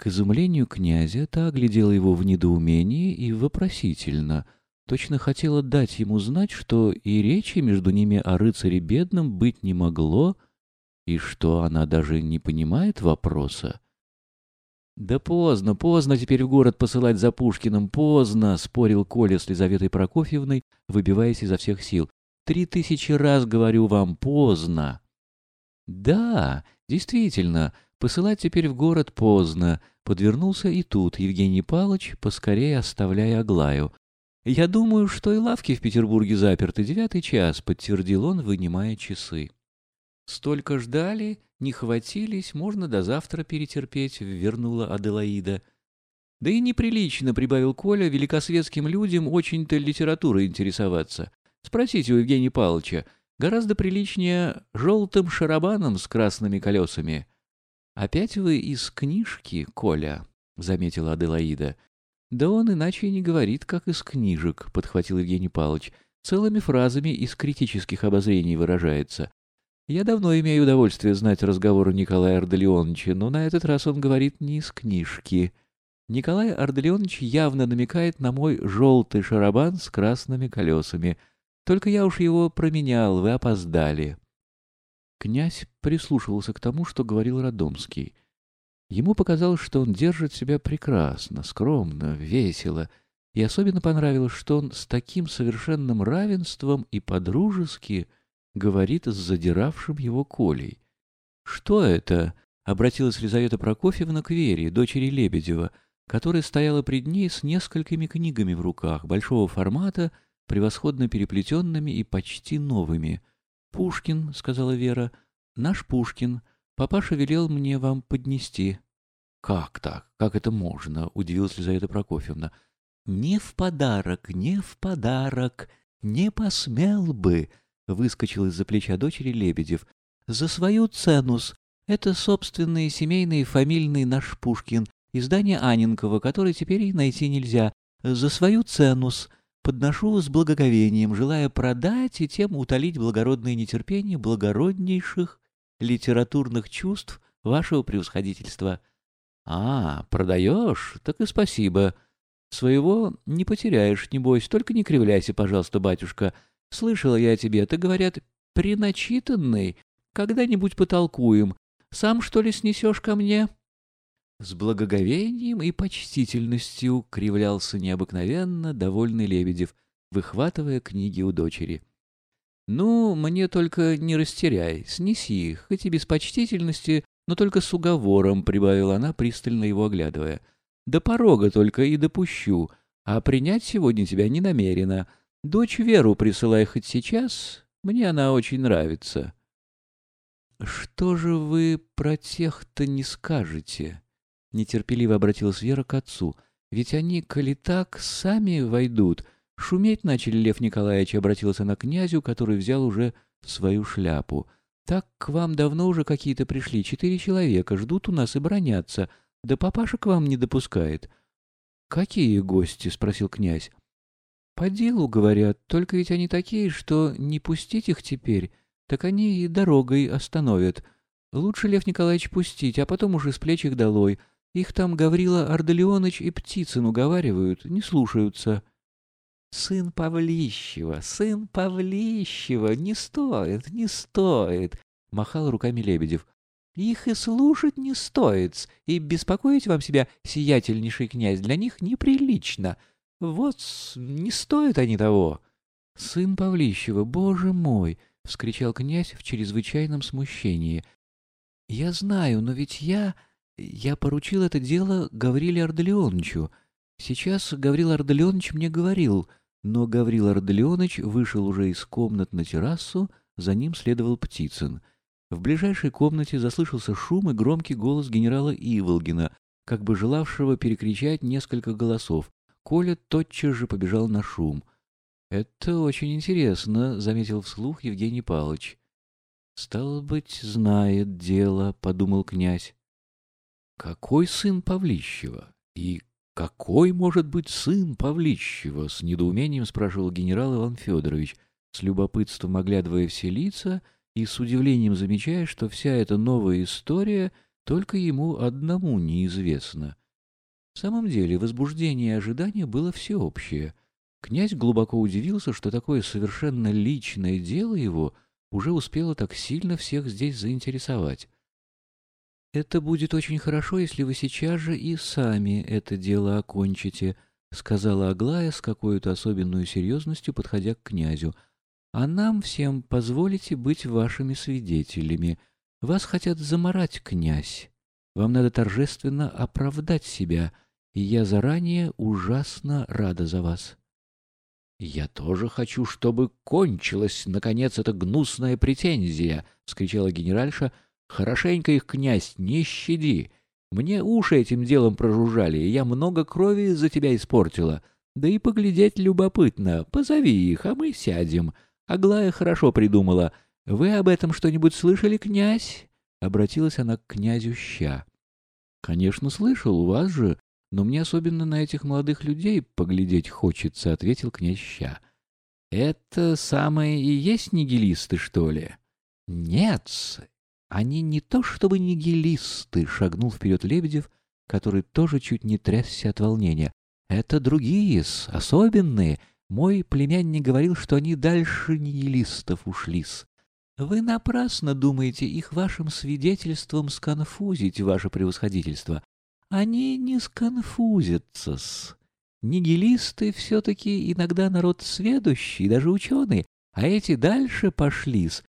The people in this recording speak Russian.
К изумлению князя та оглядела его в недоумении и вопросительно, точно хотела дать ему знать, что и речи между ними о рыцаре бедном быть не могло, и что она даже не понимает вопроса. «Да поздно, поздно теперь в город посылать за Пушкиным, поздно!» — спорил Коля с Лизаветой Прокофьевной, выбиваясь изо всех сил. «Три тысячи раз говорю вам, поздно!» «Да, действительно, посылать теперь в город поздно», — подвернулся и тут Евгений Палыч, поскорее оставляя Аглаю. «Я думаю, что и лавки в Петербурге заперты девятый час», — подтвердил он, вынимая часы. «Столько ждали, не хватились, можно до завтра перетерпеть», — вернула Аделаида. «Да и неприлично», — прибавил Коля, — «великосветским людям очень-то литературой интересоваться. Спросите у Евгения Павловича, гораздо приличнее желтым шарабаном с красными колесами». «Опять вы из книжки, Коля?» — заметила Аделаида. «Да он иначе и не говорит, как из книжек», — подхватил Евгений Павлович. «Целыми фразами из критических обозрений выражается. Я давно имею удовольствие знать разговоры Николая Ардалионовича, но на этот раз он говорит не из книжки. Николай Ардалионович явно намекает на мой желтый шарабан с красными колесами. Только я уж его променял, вы опоздали. Князь прислушивался к тому, что говорил Родомский. Ему показалось, что он держит себя прекрасно, скромно, весело, и особенно понравилось, что он с таким совершенным равенством и подружески — говорит с задиравшим его Колей. «Что это?» — обратилась Лизавета Прокофьевна к Вере, дочери Лебедева, которая стояла пред ней с несколькими книгами в руках, большого формата, превосходно переплетенными и почти новыми. «Пушкин», — сказала Вера, — «наш Пушкин. Папаша велел мне вам поднести». «Как так? Как это можно?» — удивилась Лизавета Прокофьевна. «Не в подарок, не в подарок, не посмел бы», выскочил из-за плеча дочери Лебедев. «За свою ценус. Это собственный семейный фамильный наш Пушкин, издание Анинкова, который теперь и найти нельзя. За свою ценус. Подношу с благоговением, желая продать и тем утолить благородное нетерпение благороднейших литературных чувств вашего превосходительства». «А, продаешь? Так и спасибо. Своего не потеряешь, небось, только не кривляйся, пожалуйста, батюшка». Слышала я тебе, ты, говорят, приначитанный. Когда-нибудь потолкуем. Сам, что ли, снесешь ко мне?» С благоговением и почтительностью кривлялся необыкновенно довольный Лебедев, выхватывая книги у дочери. «Ну, мне только не растеряй, снеси их, хоть и без почтительности, но только с уговором», — прибавила она, пристально его оглядывая. «До порога только и допущу, а принять сегодня тебя не намерена. Дочь Веру присылай хоть сейчас, мне она очень нравится. Что же вы про тех-то не скажете? Нетерпеливо обратилась Вера к отцу. Ведь они, коли так, сами войдут. Шуметь начали, Лев Николаевич, обратился на князю, который взял уже свою шляпу. Так к вам давно уже какие-то пришли, четыре человека, ждут у нас и бронятся. Да папаша к вам не допускает. — Какие гости? — спросил князь. По делу, говорят, только ведь они такие, что не пустить их теперь, так они и дорогой остановят. Лучше, Лев Николаевич, пустить, а потом уже с плеч их долой. Их там Гаврила Ардалионыч и Птицын уговаривают, не слушаются. «Сын Павлищева, сын Павлищева, не стоит, не стоит!» — махал руками Лебедев. «Их и слушать не стоит, и беспокоить вам себя, сиятельнейший князь, для них неприлично. Вот, не стоят они того. — Сын Павлищева, боже мой! — вскричал князь в чрезвычайном смущении. — Я знаю, но ведь я... Я поручил это дело Гавриле Арделеоновичу. Сейчас Гаврил Арделеонович мне говорил, но Гаврил Арделеонович вышел уже из комнат на террасу, за ним следовал Птицын. В ближайшей комнате заслышался шум и громкий голос генерала Иволгина, как бы желавшего перекричать несколько голосов. Коля тотчас же побежал на шум. «Это очень интересно», — заметил вслух Евгений Павлович. «Стало быть, знает дело», — подумал князь. «Какой сын Павлищева? И какой может быть сын Павлищева?» — с недоумением спрашивал генерал Иван Федорович, с любопытством оглядывая все лица и с удивлением замечая, что вся эта новая история только ему одному неизвестно. В самом деле возбуждение и ожидание было всеобщее. Князь глубоко удивился, что такое совершенно личное дело его уже успело так сильно всех здесь заинтересовать. «Это будет очень хорошо, если вы сейчас же и сами это дело окончите», — сказала Аглая с какой-то особенной серьезностью, подходя к князю. «А нам всем позволите быть вашими свидетелями. Вас хотят заморать, князь. Вам надо торжественно оправдать себя, и я заранее ужасно рада за вас». «Я тоже хочу, чтобы кончилась, наконец, эта гнусная претензия!» — вскричала генеральша — Хорошенько их, князь, не щади. Мне уши этим делом прожужжали, и я много крови за тебя испортила. Да и поглядеть любопытно. Позови их, а мы сядем. Аглая хорошо придумала. Вы об этом что-нибудь слышали, князь? Обратилась она к князю Ща. Конечно, слышал, у вас же, но мне особенно на этих молодых людей поглядеть хочется, ответил князь Ща. Это самые и есть нигилисты, что ли? Нет, они не то чтобы нигилисты, шагнул вперед Лебедев, который тоже чуть не трясся от волнения. Это другие, особенные. Мой племянник говорил, что они дальше нигилистов ушлись. Вы напрасно думаете их вашим свидетельством сконфузить, ваше превосходительство. Они не сконфузятся-с. Нигилисты все-таки иногда народ сведущий, даже ученый, а эти дальше пошли-с